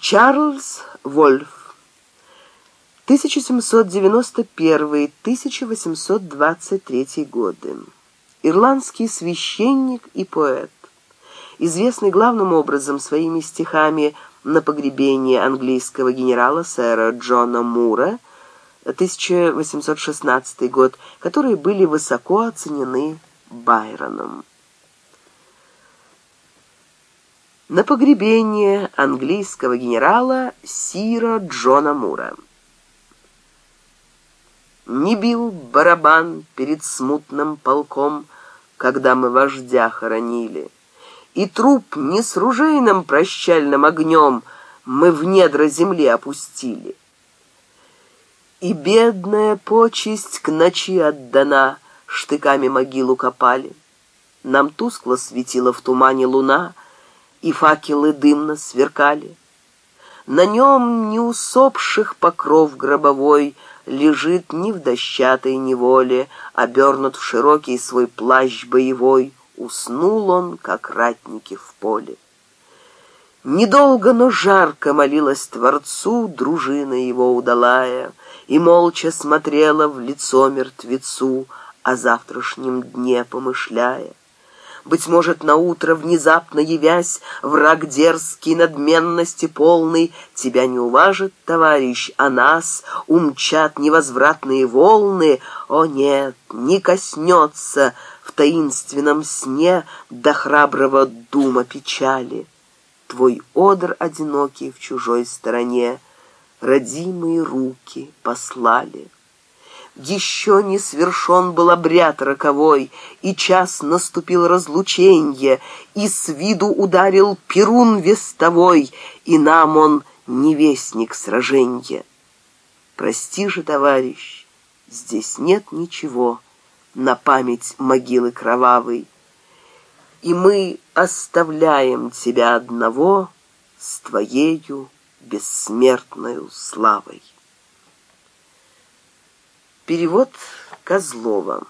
Чарльз Вольф. 1791-1823 годы. Ирландский священник и поэт. Известный главным образом своими стихами на погребение английского генерала сэра Джона Мура 1816 год, которые были высоко оценены Байроном. на погребение английского генерала Сира Джона Мура. Не бил барабан перед смутным полком, когда мы вождя хоронили, и труп не с ружейным прощальным огнем мы в недра земли опустили. И бедная почесть к ночи отдана, штыками могилу копали. Нам тускло светила в тумане луна — и факелы дымно сверкали. На нем не усопших покров гробовой лежит ни в дощатой неволе, обернут в широкий свой плащ боевой, уснул он, как ратники в поле. Недолго, но жарко молилась Творцу дружина его удалая и молча смотрела в лицо мертвецу о завтрашнем дне помышляя. Быть может, на утро внезапно явясь, враг дерзкий, надменности полный, тебя не уважит, товарищ, а нас умчат невозвратные волны. О нет, не коснется в таинственном сне до храброго дума печали. Твой одр одинокий в чужой стороне, родимые руки послали. Еще не свершен был обряд роковой, и час наступил разлученье, и с виду ударил перун вестовой, и нам он невестник сраженья. Прости же, товарищ, здесь нет ничего на память могилы кровавой, и мы оставляем тебя одного с твоею бессмертной славой. Перевод Козлова.